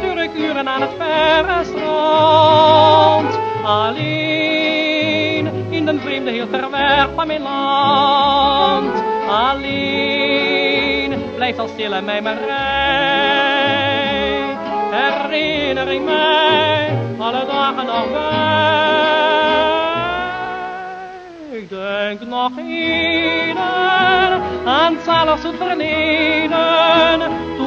Natuurlijk uren aan het verre strand. Alleen in den vreemde heel ver van mijn land. Alleen blijft al stil en mij maar. Herinnering mij alle dagen nog bij. Ik denk nog heden aan het zalig zoet verleden.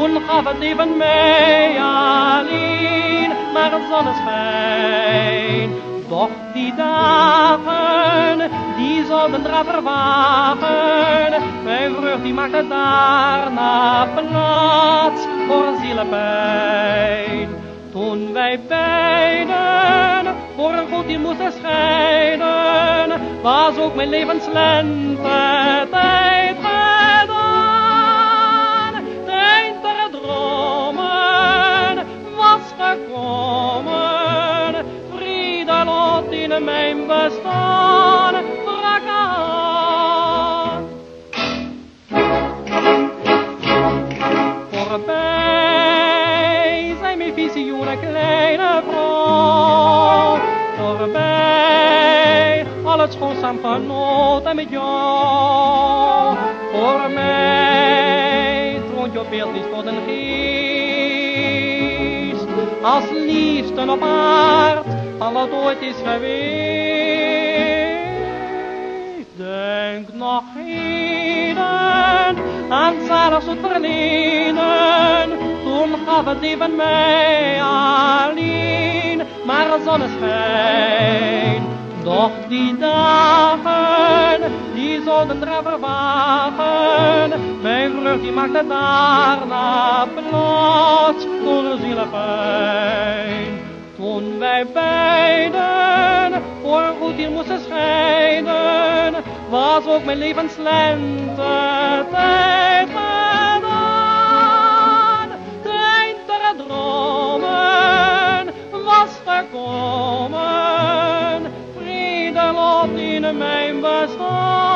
Toen gaf het leven mij alleen maar het zonneschijn. Doch die dagen, die zouden eraan verwagen. Mijn vreugd die maakte daarna plaats voor zielepijn. Toen wij beiden voor een goed die moesten scheiden, was ook mijn levenslente mijn bestaan brak aan. Voorbij zijn mijn visioenen, kleine vrouw. Voorbij al het schoonzaam genoten met jou. Voor mij troont jouw beeld niet voor den geest. Als liefste op aard van wat ooit is geweest. Denk nog heden aan het zalig zoet verleden. Toen gaf het mij alleen maar zonneschijn. Doch die dagen, die zouden eraan verwagen. Mijn vreugd die maakte daarna voor zielepijn. Toen wij beiden voor goed hier moesten scheiden, was ook mijn levenslente tijd gedaan. Der dromen was gekomen, vrede lot in mijn bestaan.